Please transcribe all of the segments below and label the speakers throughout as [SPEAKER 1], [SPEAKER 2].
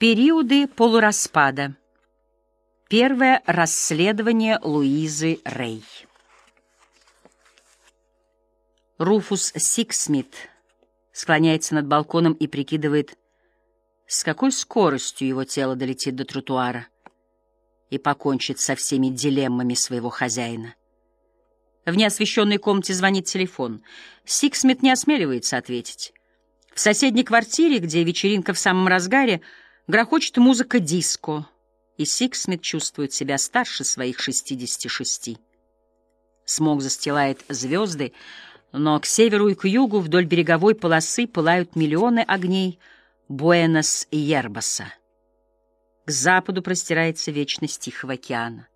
[SPEAKER 1] Периоды полураспада. Первое расследование Луизы Рей. Руфус Сиксмит склоняется над балконом и прикидывает, с какой скоростью его тело долетит до тротуара и покончит со всеми дилеммами своего хозяина. В неосвещенной комнате звонит телефон. Сиксмит не осмеливается ответить. В соседней квартире, где вечеринка в самом разгаре, Грохочет музыка диско, и Сиксмит чувствует себя старше своих 66. Смог застилает звезды, но к северу и к югу вдоль береговой полосы пылают миллионы огней Буэнас-Йербаса. К западу простирается вечность Тихого океана.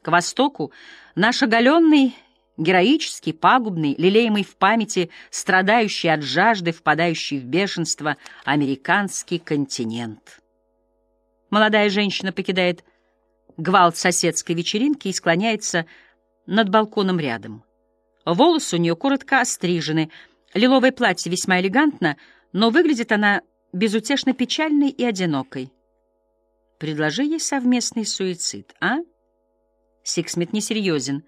[SPEAKER 1] К востоку наш оголенный, героический, пагубный, лелеемый в памяти, страдающий от жажды, впадающий в бешенство американский континент. Молодая женщина покидает гвалт соседской вечеринки и склоняется над балконом рядом. Волосы у нее коротко острижены, лиловое платье весьма элегантно, но выглядит она безутешно печальной и одинокой. Предложи ей совместный суицид, а? Сиксмит несерьезен,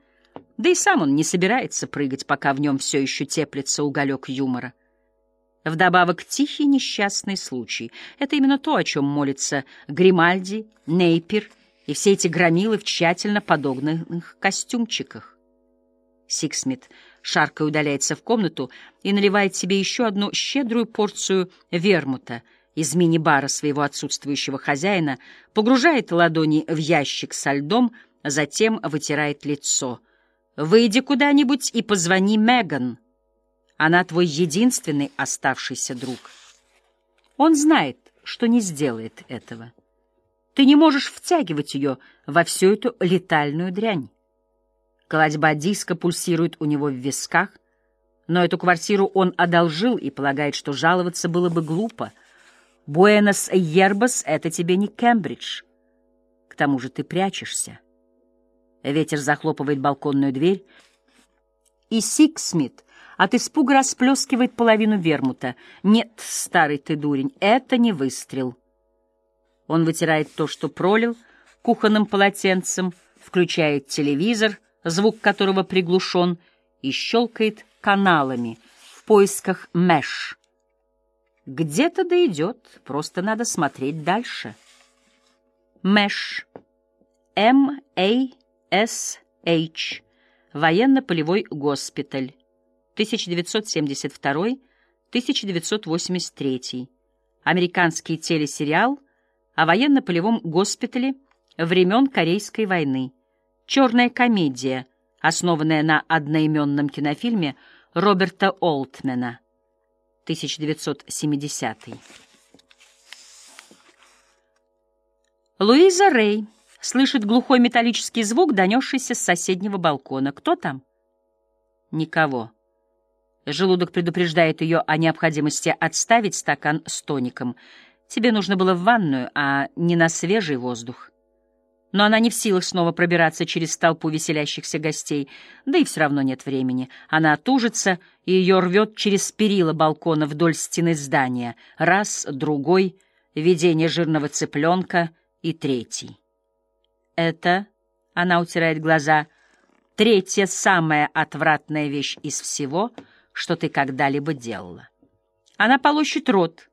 [SPEAKER 1] да и сам он не собирается прыгать, пока в нем все еще теплится уголек юмора. Вдобавок тихий несчастный случай. Это именно то, о чем молится Гримальди, Нейпер и все эти громилы в тщательно подогнанных костюмчиках. Сиксмит шаркая удаляется в комнату и наливает себе еще одну щедрую порцию вермута из мини-бара своего отсутствующего хозяина, погружает ладони в ящик со льдом, затем вытирает лицо. «Выйди куда-нибудь и позвони Меган», она твой единственный оставшийся друг. Он знает, что не сделает этого. Ты не можешь втягивать ее во всю эту летальную дрянь. Колодьба диска пульсирует у него в висках, но эту квартиру он одолжил и полагает, что жаловаться было бы глупо. Буэнас-Йербас — это тебе не Кембридж. К тому же ты прячешься. Ветер захлопывает балконную дверь, и Сиксмит от испуга расплескивает половину вермута. Нет, старый ты дурень, это не выстрел. Он вытирает то, что пролил, кухонным полотенцем, включает телевизор, звук которого приглушен, и щелкает каналами в поисках мэш. Где-то дойдет, просто надо смотреть дальше. Мэш. М-А-С-H. Военно-полевой госпиталь. 1972-1983. Американский телесериал о военно-полевом госпитале времен Корейской войны. Черная комедия, основанная на одноименном кинофильме Роберта Олтмена. 1970. Луиза Рей слышит глухой металлический звук, донесшийся с соседнего балкона. Кто там? Никого. Желудок предупреждает ее о необходимости отставить стакан с тоником. Тебе нужно было в ванную, а не на свежий воздух. Но она не в силах снова пробираться через толпу веселящихся гостей, да и все равно нет времени. Она отужится, и ее рвет через перила балкона вдоль стены здания. Раз, другой, видение жирного цыпленка и третий. Это, она утирает глаза, третья самая отвратная вещь из всего — что ты когда-либо делала. Она полощет рот,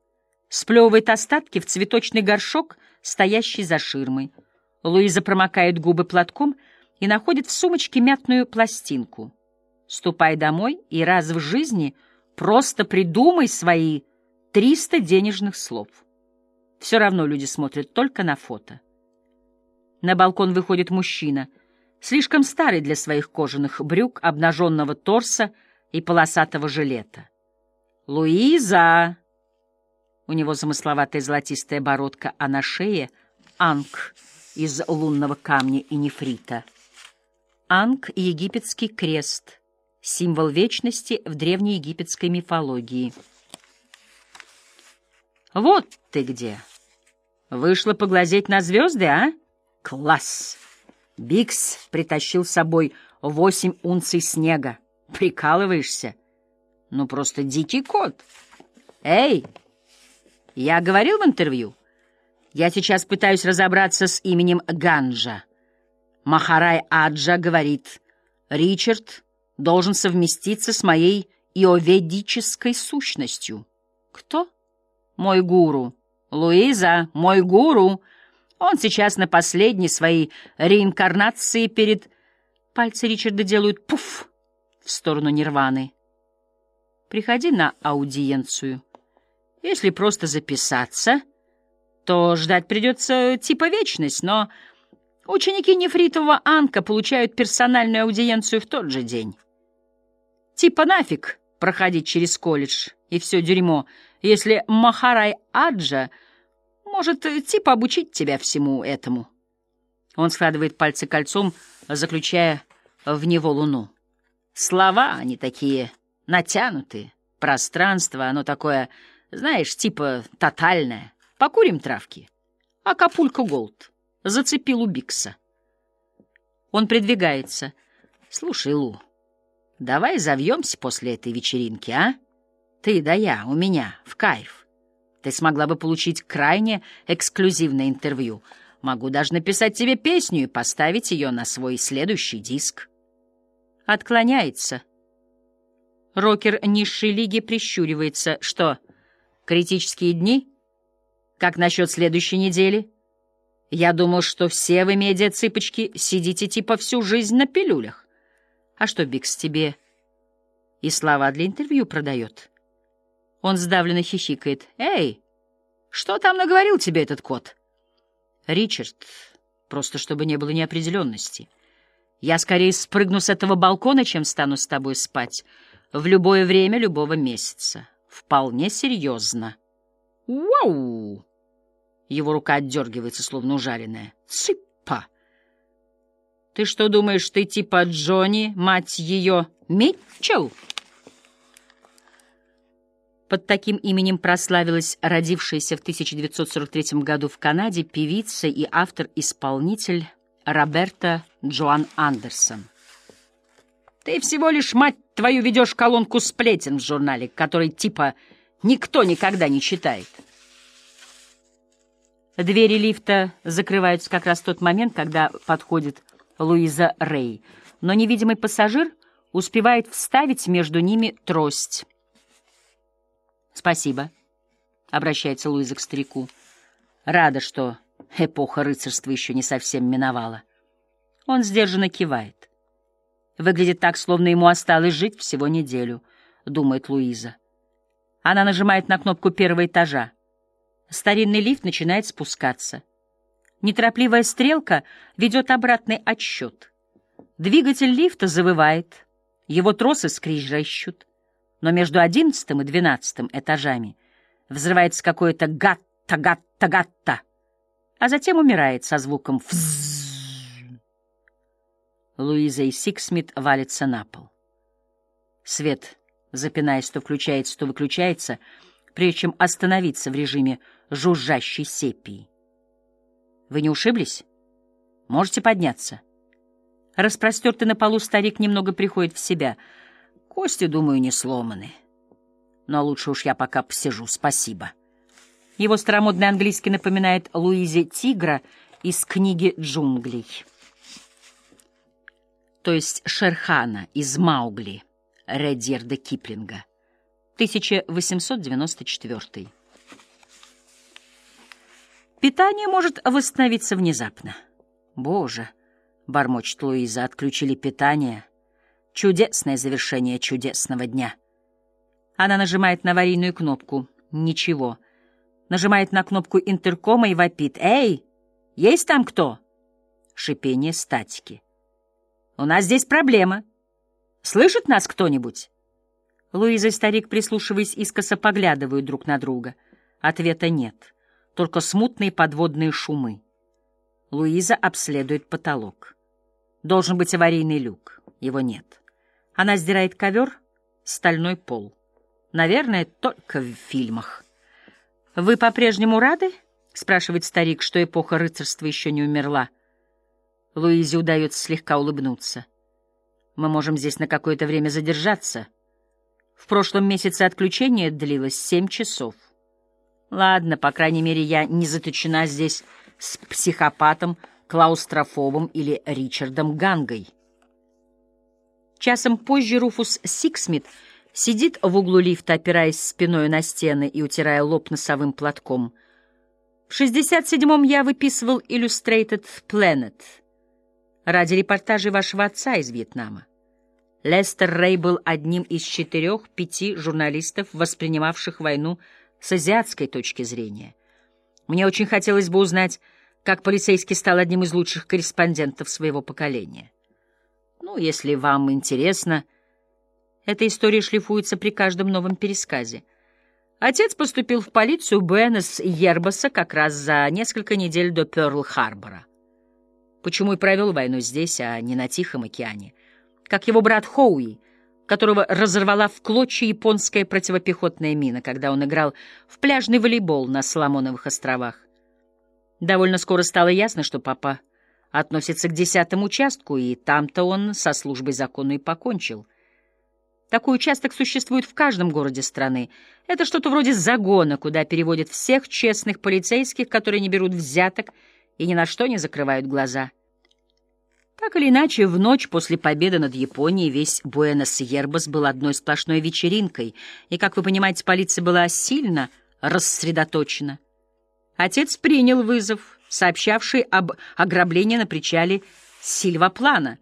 [SPEAKER 1] сплевывает остатки в цветочный горшок, стоящий за ширмой. Луиза промокает губы платком и находит в сумочке мятную пластинку. Ступай домой и раз в жизни просто придумай свои триста денежных слов. Все равно люди смотрят только на фото. На балкон выходит мужчина, слишком старый для своих кожаных брюк, обнаженного торса, и полосатого жилета. «Луиза!» У него замысловатая золотистая бородка, а на шее — анг из лунного камня и нефрита. Анг — египетский крест, символ вечности в древнеегипетской мифологии. «Вот ты где! Вышла поглазеть на звезды, а? Класс!» Бикс притащил с собой восемь унций снега. Прикалываешься? Ну, просто дикий кот. Эй, я говорил в интервью, Я сейчас пытаюсь разобраться с именем Ганжа. Махарай Аджа говорит, Ричард должен совместиться с моей иоведической сущностью. Кто? Мой гуру. Луиза, мой гуру. Он сейчас на последней своей реинкарнации перед... Пальцы Ричарда делают пуф в сторону Нирваны. Приходи на аудиенцию. Если просто записаться то ждать придется типа вечность, но ученики нефритового Анка получают персональную аудиенцию в тот же день. Типа нафиг проходить через колледж и все дерьмо, если Махарай Аджа может типа обучить тебя всему этому. Он складывает пальцы кольцом, заключая в него луну. Слова они такие натянутые, пространство, оно такое, знаешь, типа тотальное. Покурим травки. Акапулько Голд. Зацепил у Бикса. Он придвигается. Слушай, Лу, давай завьемся после этой вечеринки, а? Ты да я, у меня, в кайф. Ты смогла бы получить крайне эксклюзивное интервью. Могу даже написать тебе песню и поставить ее на свой следующий диск. Отклоняется. Рокер низшей лиги прищуривается. Что, критические дни? Как насчет следующей недели? Я думал, что все вы, медиа-цыпочки, сидите типа всю жизнь на пилюлях. А что Бикс тебе и слова для интервью продает? Он сдавленно хихикает. «Эй, что там наговорил тебе этот кот?» «Ричард, просто чтобы не было неопределенности. Я скорее спрыгну с этого балкона, чем стану с тобой спать. В любое время любого месяца. Вполне серьезно». «Вау!» Его рука отдергивается, словно ужаленная. Цыпа! Ты что думаешь, ты типа Джонни, мать ее, Митчелл? Под таким именем прославилась родившаяся в 1943 году в Канаде певица и автор-исполнитель Роберта Джоан Андерсон. Ты всего лишь, мать твою, ведешь колонку сплетен в журнале, который типа никто никогда не читает. Двери лифта закрываются как раз в тот момент, когда подходит Луиза Рэй, но невидимый пассажир успевает вставить между ними трость. «Спасибо», — обращается Луиза к старику. «Рада, что эпоха рыцарства еще не совсем миновала». Он сдержанно кивает. Выглядит так, словно ему осталось жить всего неделю, — думает Луиза. Она нажимает на кнопку первого этажа. Старинный лифт начинает спускаться. Неторопливая стрелка ведет обратный отсчет. Двигатель лифта завывает, его тросы скрежещут, но между одиннадцатым и двенадцатым этажами взрывается какое-то гатта-гатта-гатта, а затем умирает со звуком «фзззз». Луиза и Сиксмит валятся на пол. Свет, запинаясь, то включается, то выключается, прежде чем остановиться в режиме жужжащей сепии. Вы не ушиблись? Можете подняться. Распростертый на полу старик немного приходит в себя. Кости, думаю, не сломаны. Но лучше уж я пока посижу, спасибо. Его старомодный английский напоминает Луизе Тигра из книги «Джунглей». То есть Шерхана из «Маугли» Редьерда Киплинга. 1894 Питание может восстановиться внезапно. Боже, бормочет Луиза, отключили питание. Чудесное завершение чудесного дня. Она нажимает на аварийную кнопку. Ничего. Нажимает на кнопку интеркома и вопит. «Эй, есть там кто?» Шипение статики. «У нас здесь проблема. Слышит нас кто-нибудь?» Луиза и старик, прислушиваясь искоса, поглядывают друг на друга. Ответа нет только смутные подводные шумы. Луиза обследует потолок. Должен быть аварийный люк. Его нет. Она сдирает ковер, стальной пол. Наверное, только в фильмах. «Вы по-прежнему рады?» — спрашивает старик, что эпоха рыцарства еще не умерла. Луизе удается слегка улыбнуться. «Мы можем здесь на какое-то время задержаться. В прошлом месяце отключение длилось семь часов». Ладно, по крайней мере, я не заточена здесь с психопатом, клаустрофобом или Ричардом Гангой. Часом позже Руфус Сиксмит сидит в углу лифта, опираясь спиной на стены и утирая лоб носовым платком. В 67-м я выписывал Illustrated Planet ради репортажей вашего отца из Вьетнама. Лестер Рэй был одним из четырех-пяти журналистов, воспринимавших войну с азиатской точки зрения. Мне очень хотелось бы узнать, как полицейский стал одним из лучших корреспондентов своего поколения. Ну, если вам интересно, эта история шлифуется при каждом новом пересказе. Отец поступил в полицию Буэнос-Ербаса как раз за несколько недель до Пёрл-Харбора. Почему и провел войну здесь, а не на Тихом океане? Как его брат Хоуи, которого разорвала в клочья японская противопехотная мина, когда он играл в пляжный волейбол на Соломоновых островах. Довольно скоро стало ясно, что папа относится к десятому участку, и там-то он со службой закону и покончил. Такой участок существует в каждом городе страны. Это что-то вроде загона, куда переводят всех честных полицейских, которые не берут взяток и ни на что не закрывают глаза. Так или иначе, в ночь после победы над Японией весь Буэнос-Ербас был одной сплошной вечеринкой, и, как вы понимаете, полиция была сильно рассредоточена. Отец принял вызов, сообщавший об ограблении на причале Сильваплана.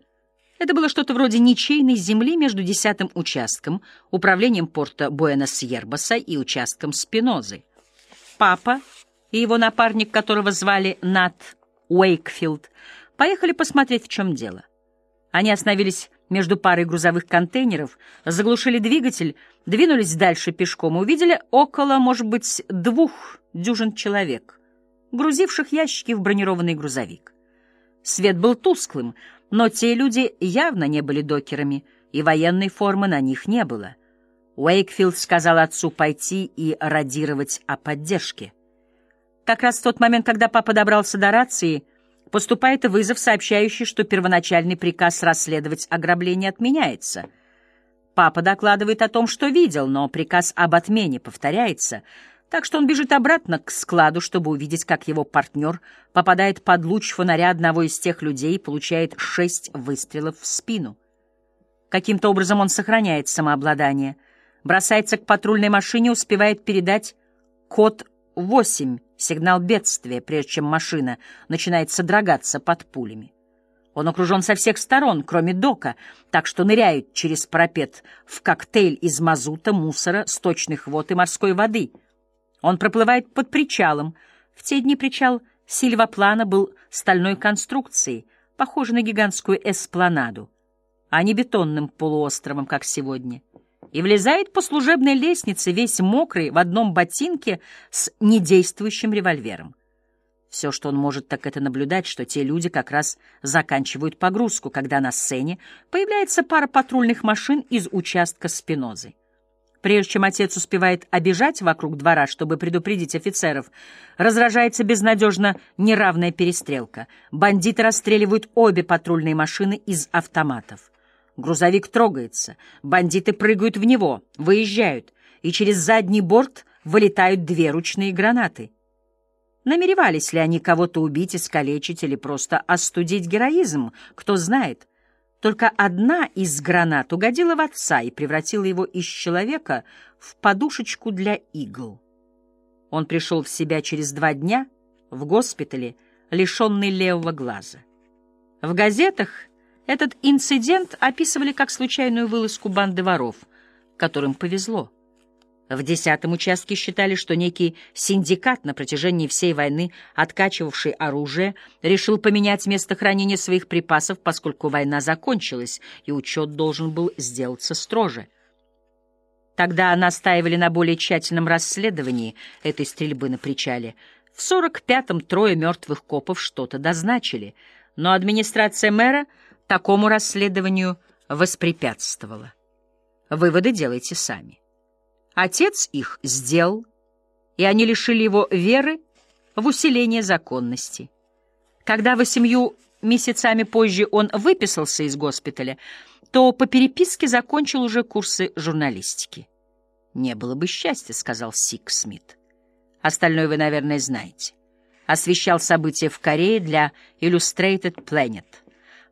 [SPEAKER 1] Это было что-то вроде ничейной земли между десятым участком, управлением порта Буэнос-Ербаса и участком Спинозы. Папа и его напарник, которого звали Нат Уэйкфилд, поехали посмотреть, в чем дело. Они остановились между парой грузовых контейнеров, заглушили двигатель, двинулись дальше пешком и увидели около, может быть, двух дюжин человек, грузивших ящики в бронированный грузовик. Свет был тусклым, но те люди явно не были докерами, и военной формы на них не было. Уэйкфилд сказал отцу пойти и радировать о поддержке. Как раз в тот момент, когда папа добрался до рации, поступает вызов, сообщающий, что первоначальный приказ расследовать ограбление отменяется. Папа докладывает о том, что видел, но приказ об отмене повторяется, так что он бежит обратно к складу, чтобы увидеть, как его партнер попадает под луч фонаря одного из тех людей и получает шесть выстрелов в спину. Каким-то образом он сохраняет самообладание, бросается к патрульной машине, успевает передать код 8, сигнал бедствия, прежде чем машина начинает содрогаться под пулями. Он окружен со всех сторон, кроме дока, так что ныряют через парапет в коктейль из мазута, мусора, сточных вод и морской воды. Он проплывает под причалом. В те дни причал Сильваплана был стальной конструкцией, похожей на гигантскую эспланаду, а не бетонным полуостровом, как сегодня — и влезает по служебной лестнице, весь мокрый, в одном ботинке с недействующим револьвером. Все, что он может, так это наблюдать, что те люди как раз заканчивают погрузку, когда на сцене появляется пара патрульных машин из участка Спинозы. Прежде чем отец успевает обижать вокруг двора, чтобы предупредить офицеров, разражается безнадежно неравная перестрелка. Бандиты расстреливают обе патрульные машины из автоматов. Грузовик трогается, бандиты прыгают в него, выезжают, и через задний борт вылетают две ручные гранаты. Намеревались ли они кого-то убить, искалечить или просто остудить героизм, кто знает. Только одна из гранат угодила в отца и превратила его из человека в подушечку для игл. Он пришел в себя через два дня в госпитале, лишенный левого глаза. В газетах этот инцидент описывали как случайную вылазку банды воров, которым повезло. В десятом участке считали, что некий синдикат на протяжении всей войны, откачивавший оружие, решил поменять место хранения своих припасов, поскольку война закончилась, и учет должен был сделаться строже. Тогда настаивали на более тщательном расследовании этой стрельбы на причале. В 45-м трое мертвых копов что-то дозначили, но администрация мэра — такому расследованию воспрепятствовала. Выводы делайте сами. Отец их сделал, и они лишили его веры в усиление законности. Когда восемью месяцами позже он выписался из госпиталя, то по переписке закончил уже курсы журналистики. «Не было бы счастья», — сказал Сик Смит. Остальное вы, наверное, знаете. Освещал события в Корее для Illustrated Planet.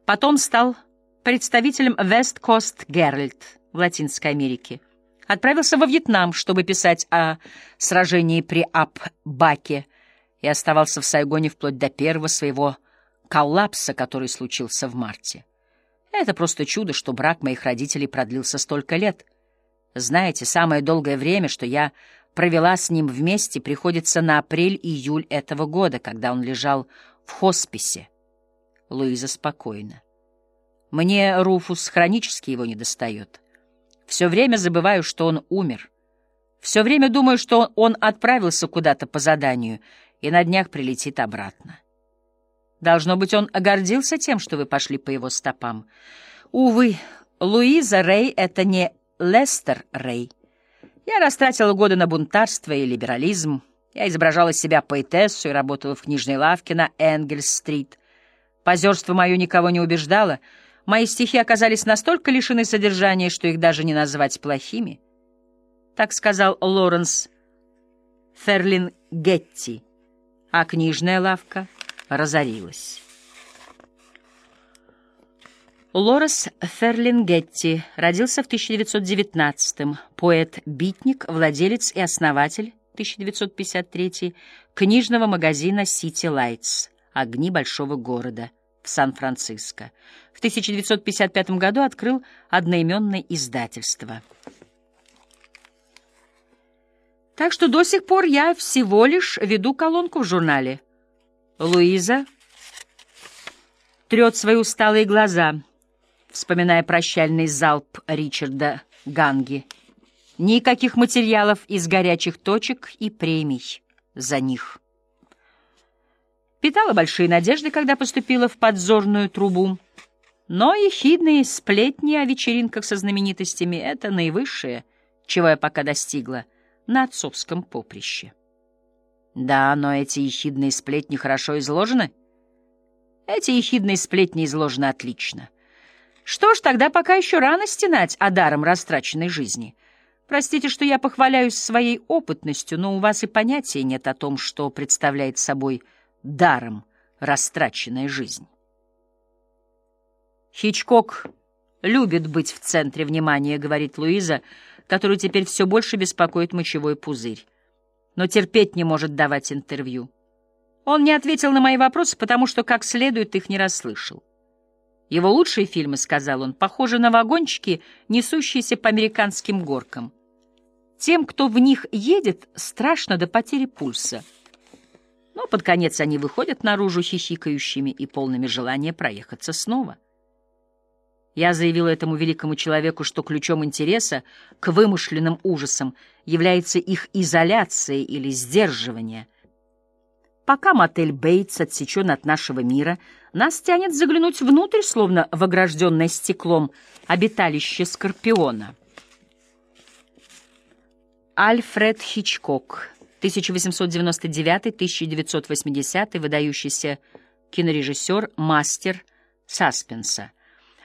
[SPEAKER 1] Потом стал представителем West Coast Herald в Латинской Америке. Отправился во Вьетнам, чтобы писать о сражении при Ап-Баке, и оставался в Сайгоне вплоть до первого своего коллапса, который случился в марте. Это просто чудо, что брак моих родителей продлился столько лет. Знаете, самое долгое время, что я провела с ним вместе, приходится на апрель-июль этого года, когда он лежал в хосписе. Луиза спокойна. Мне Руфус хронически его не достает. Все время забываю, что он умер. Все время думаю, что он отправился куда-то по заданию и на днях прилетит обратно. Должно быть, он огордился тем, что вы пошли по его стопам. Увы, Луиза Рэй — это не Лестер Рэй. Я растратила годы на бунтарство и либерализм. Я изображала себя поэтессу и работала в книжной лавке на Энгельс-стрит. Позерство мое никого не убеждало — Мои стихи оказались настолько лишены содержания, что их даже не назвать плохими. Так сказал Лоренс Ферлингетти, а книжная лавка разорилась. Лорес Ферлингетти родился в 1919-м, поэт-битник, владелец и основатель 1953 книжного магазина «City Lights» «Огни большого города» в Сан-Франциско. В 1955 году открыл одноименное издательство. Так что до сих пор я всего лишь веду колонку в журнале. Луиза трет свои усталые глаза, вспоминая прощальный залп Ричарда Ганги. Никаких материалов из горячих точек и премий за них. Питала большие надежды, когда поступила в подзорную трубу. Но ехидные сплетни о вечеринках со знаменитостями — это наивысшее, чего я пока достигла на отцовском поприще. Да, но эти ехидные сплетни хорошо изложены. Эти ехидные сплетни изложены отлично. Что ж, тогда пока еще рано стенать о даром растраченной жизни. Простите, что я похваляюсь своей опытностью, но у вас и понятия нет о том, что представляет собой даром растраченная жизнь. Хичкок любит быть в центре внимания, говорит Луиза, которую теперь все больше беспокоит мочевой пузырь, но терпеть не может давать интервью. Он не ответил на мои вопросы, потому что как следует их не расслышал. Его лучшие фильмы, сказал он, похожи на вагончики, несущиеся по американским горкам. Тем, кто в них едет, страшно до потери пульса. Но под конец они выходят наружу хихикающими и полными желания проехаться снова. Я заявила этому великому человеку, что ключом интереса к вымышленным ужасам является их изоляция или сдерживание. Пока мотель Бейтс отсечен от нашего мира, нас тянет заглянуть внутрь, словно в огражденное стеклом обиталище Скорпиона. Альфред Хичкок 1899-1980 выдающийся кинорежиссер, мастер саспенса.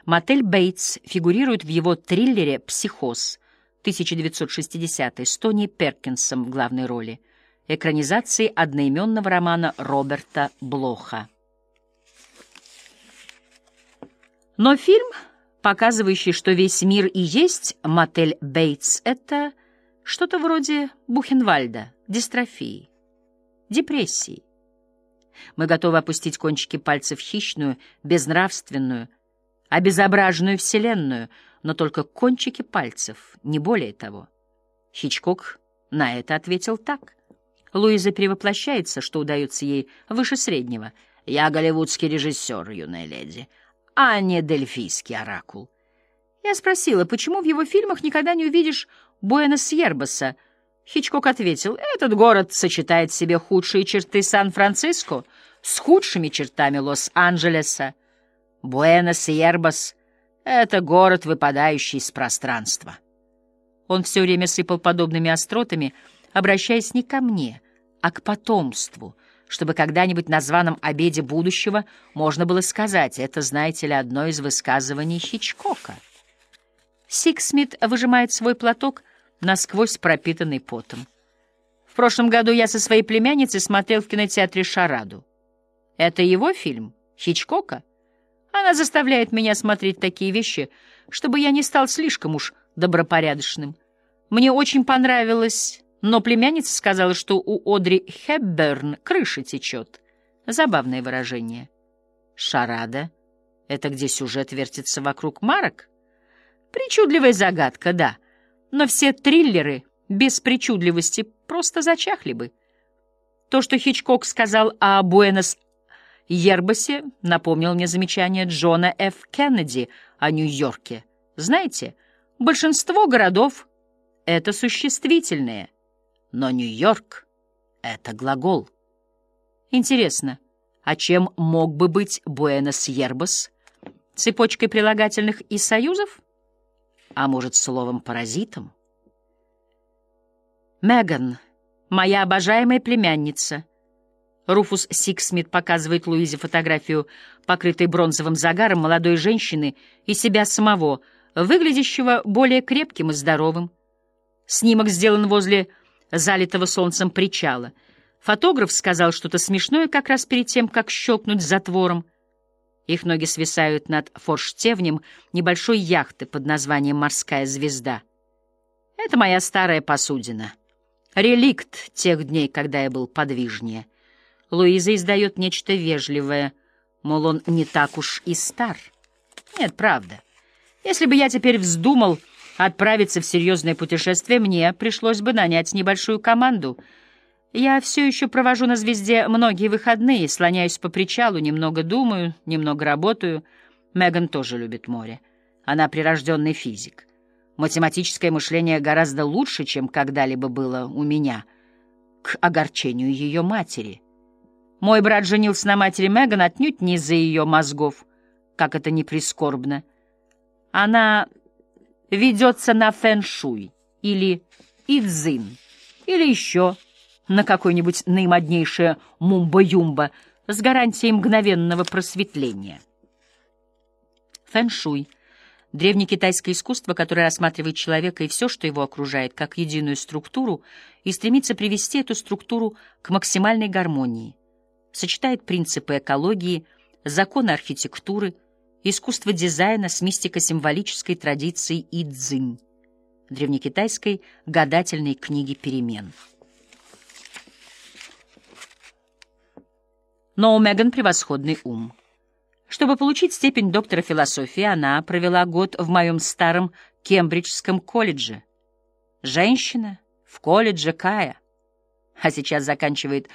[SPEAKER 1] Мотель Бейтс фигурирует в его триллере «Психоз» 1960 с Тони Перкинсом в главной роли, экранизации одноименного романа Роберта Блоха. Но фильм, показывающий, что весь мир и есть мотель Бейтс, это что-то вроде Бухенвальда, дистрофии, депрессии. Мы готовы опустить кончики пальцев в хищную, безнравственную, обезображенную вселенную, но только кончики пальцев, не более того. Хичкок на это ответил так. Луиза перевоплощается, что удается ей выше среднего. Я голливудский режиссер, юная леди, а не дельфийский оракул. Я спросила, почему в его фильмах никогда не увидишь Буэнос-Ербаса. Хичкок ответил, этот город сочетает в себе худшие черты Сан-Франциско с худшими чертами Лос-Анджелеса. Буэнос-Ербас — это город, выпадающий из пространства. Он все время сыпал подобными остротами, обращаясь не ко мне, а к потомству, чтобы когда-нибудь на званом обеде будущего можно было сказать, это, знаете ли, одно из высказываний Хичкока. Сиксмит выжимает свой платок — насквозь пропитанный потом. В прошлом году я со своей племянницей смотрел в кинотеатре «Шараду». Это его фильм? Хичкока? Она заставляет меня смотреть такие вещи, чтобы я не стал слишком уж добропорядочным. Мне очень понравилось, но племянница сказала, что у Одри Хепберн крыша течет. Забавное выражение. «Шарада» — это где сюжет вертится вокруг марок? Причудливая загадка, да. Но все триллеры без причудливости просто зачахли бы. То, что Хичкок сказал о Буэнос-Ербасе, напомнил мне замечание Джона Ф. Кеннеди о Нью-Йорке. Знаете, большинство городов — это существительные, но Нью-Йорк — это глагол. Интересно, а чем мог бы быть Буэнас-Йербас? Цепочкой прилагательных и союзов? А может, словом-паразитом? Меган, моя обожаемая племянница. Руфус Сиксмит показывает Луизе фотографию, покрытой бронзовым загаром молодой женщины и себя самого, выглядящего более крепким и здоровым. Снимок сделан возле залитого солнцем причала. Фотограф сказал что-то смешное как раз перед тем, как щелкнуть затвором. Их ноги свисают над форштевнем небольшой яхты под названием «Морская звезда». Это моя старая посудина. Реликт тех дней, когда я был подвижнее. Луиза издает нечто вежливое, мол, он не так уж и стар. Нет, правда. Если бы я теперь вздумал отправиться в серьезное путешествие, мне пришлось бы нанять небольшую команду. Я все еще провожу на «Звезде» многие выходные, слоняюсь по причалу, немного думаю, немного работаю. Меган тоже любит море. Она прирожденный физик. Математическое мышление гораздо лучше, чем когда-либо было у меня, к огорчению ее матери. Мой брат женился на матери Меган отнюдь не из-за ее мозгов, как это не прискорбно. Она ведется на фэн-шуй или идзин, или еще на какое-нибудь наимоднейшее мумба-юмба с гарантией мгновенного просветления. Фэн-шуй — Древнекитайское искусство, которое рассматривает человека и все, что его окружает, как единую структуру, и стремится привести эту структуру к максимальной гармонии, сочетает принципы экологии, законы архитектуры, искусство дизайна с мистико-символической традицией идзинь, древнекитайской гадательной книги перемен. Но у Меган превосходный ум. Чтобы получить степень доктора философии, она провела год в моем старом Кембриджском колледже. Женщина в колледже Кая. А сейчас заканчивает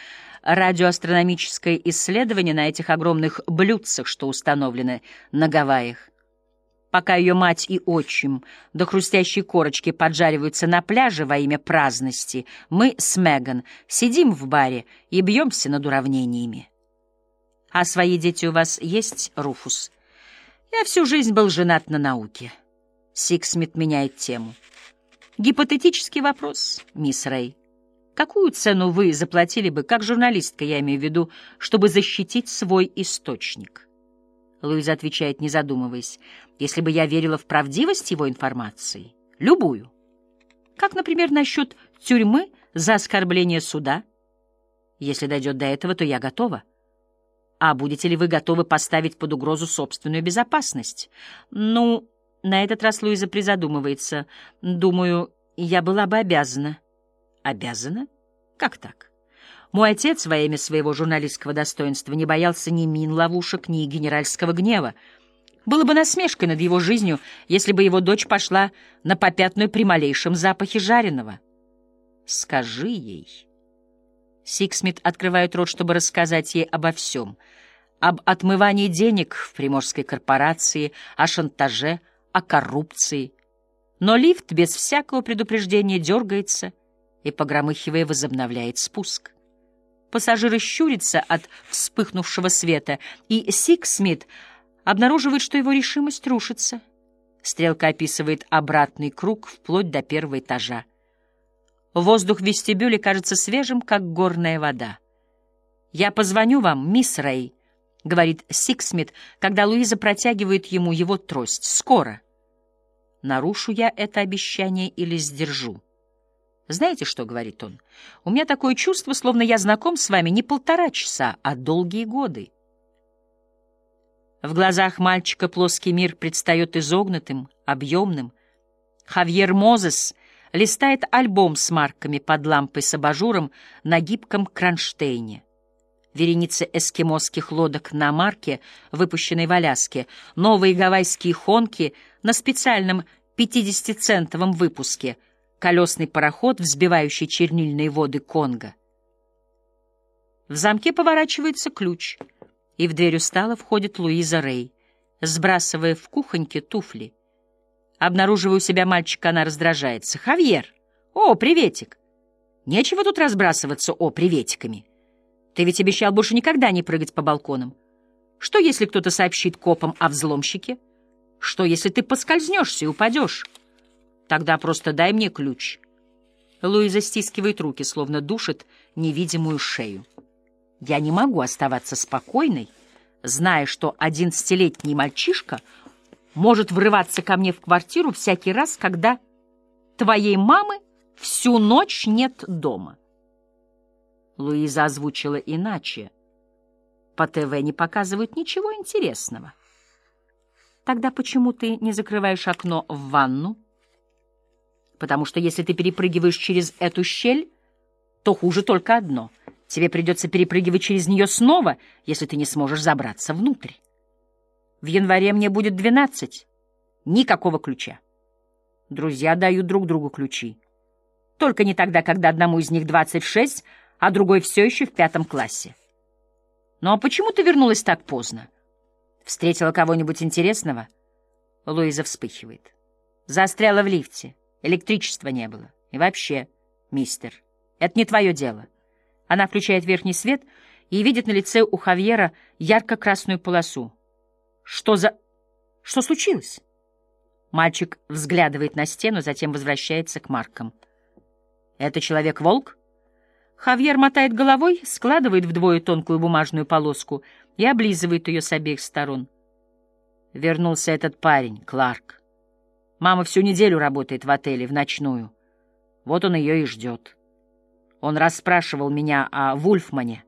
[SPEAKER 1] радиоастрономическое исследование на этих огромных блюдцах, что установлены на Гавайях. Пока ее мать и отчим до хрустящей корочки поджариваются на пляже во имя праздности, мы с Меган сидим в баре и бьемся над уравнениями. А свои дети у вас есть, Руфус? Я всю жизнь был женат на науке. Сиксмит меняет тему. Гипотетический вопрос, мисс Рэй. Какую цену вы заплатили бы, как журналистка, я имею в виду, чтобы защитить свой источник? Луиза отвечает, не задумываясь. Если бы я верила в правдивость его информации, любую. Как, например, насчет тюрьмы за оскорбление суда? Если дойдет до этого, то я готова. А будете ли вы готовы поставить под угрозу собственную безопасность? Ну, на этот раз Луиза призадумывается. Думаю, я была бы обязана. Обязана? Как так? Мой отец во имя своего журналистского достоинства не боялся ни мин ловушек, ни генеральского гнева. Было бы насмешкой над его жизнью, если бы его дочь пошла на попятную при малейшем запахе жареного. Скажи ей... Сиксмит открывает рот, чтобы рассказать ей обо всем. Об отмывании денег в приморской корпорации, о шантаже, о коррупции. Но лифт без всякого предупреждения дергается и, погромыхивая, возобновляет спуск. Пассажиры щурятся от вспыхнувшего света, и Сиксмит обнаруживает, что его решимость рушится. Стрелка описывает обратный круг вплоть до первого этажа. Воздух в вестибюле кажется свежим, как горная вода. «Я позвоню вам, мисс Рэй», — говорит Сиксмит, когда Луиза протягивает ему его трость. «Скоро». Нарушу я это обещание или сдержу? Знаете что, — говорит он, — у меня такое чувство, словно я знаком с вами не полтора часа, а долгие годы. В глазах мальчика плоский мир предстает изогнутым, объемным. Хавьер Мозес листает альбом с марками под лампой с абажуром на гибком кронштейне. Вереницы эскимосских лодок на марке, выпущенной в Аляске, новые гавайские хонки на специальном 50-центовом выпуске, колесный пароход, взбивающий чернильные воды Конго. В замке поворачивается ключ, и в дверь устало входит Луиза Рей, сбрасывая в кухоньке туфли. Обнаруживая у себя мальчика, она раздражается. «Хавьер! О, приветик! Нечего тут разбрасываться, о, приветиками! Ты ведь обещал больше никогда не прыгать по балконам. Что, если кто-то сообщит копам о взломщике?» Что, если ты поскользнешься и упадешь? Тогда просто дай мне ключ. Луиза стискивает руки, словно душит невидимую шею. Я не могу оставаться спокойной, зная, что одиннадцатилетний мальчишка может врываться ко мне в квартиру всякий раз, когда твоей мамы всю ночь нет дома. Луиза озвучила иначе. По ТВ не показывают ничего интересного. Тогда почему ты не закрываешь окно в ванну? Потому что если ты перепрыгиваешь через эту щель, то хуже только одно. Тебе придется перепрыгивать через нее снова, если ты не сможешь забраться внутрь. В январе мне будет двенадцать. Никакого ключа. Друзья дают друг другу ключи. Только не тогда, когда одному из них двадцать шесть, а другой все еще в пятом классе. Ну а почему ты вернулась так поздно? Встретила кого-нибудь интересного? Луиза вспыхивает. Застряла в лифте. Электричества не было. И вообще, мистер, это не твое дело. Она включает верхний свет и видит на лице у Хавьера ярко-красную полосу. Что за... Что случилось? Мальчик взглядывает на стену, затем возвращается к маркам. «Это человек-волк?» Хавьер мотает головой, складывает вдвое тонкую бумажную полоску и облизывает ее с обеих сторон. Вернулся этот парень, Кларк. Мама всю неделю работает в отеле, в ночную. Вот он ее и ждет. Он расспрашивал меня о Вульфмане,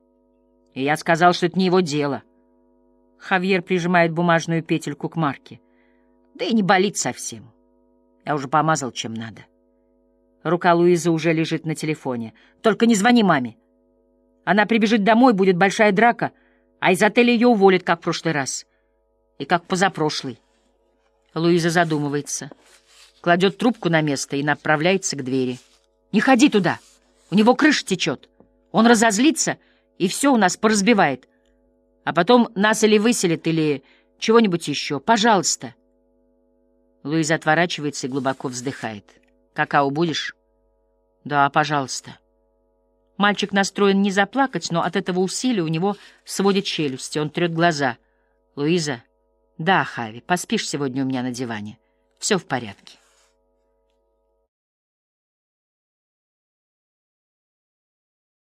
[SPEAKER 1] и я сказал, что это не его дело. Хавьер прижимает бумажную петельку к марке. Да и не болит совсем. Я уже помазал, чем надо. Рука Луизы уже лежит на телефоне. «Только не звони маме. Она прибежит домой, будет большая драка, а из отеля ее уволят, как в прошлый раз. И как позапрошлый». Луиза задумывается, кладет трубку на место и направляется к двери. «Не ходи туда! У него крыша течет. Он разозлится, и все у нас поразбивает. А потом нас или выселит, или чего-нибудь еще. Пожалуйста!» Луиза отворачивается и глубоко вздыхает. Какао будешь? Да, пожалуйста. Мальчик настроен не заплакать, но от этого усилия у него сводит челюсти, он трет глаза. Луиза? Да, Хави, поспишь сегодня у меня на диване. Все в порядке.